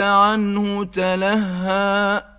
عنه تلهى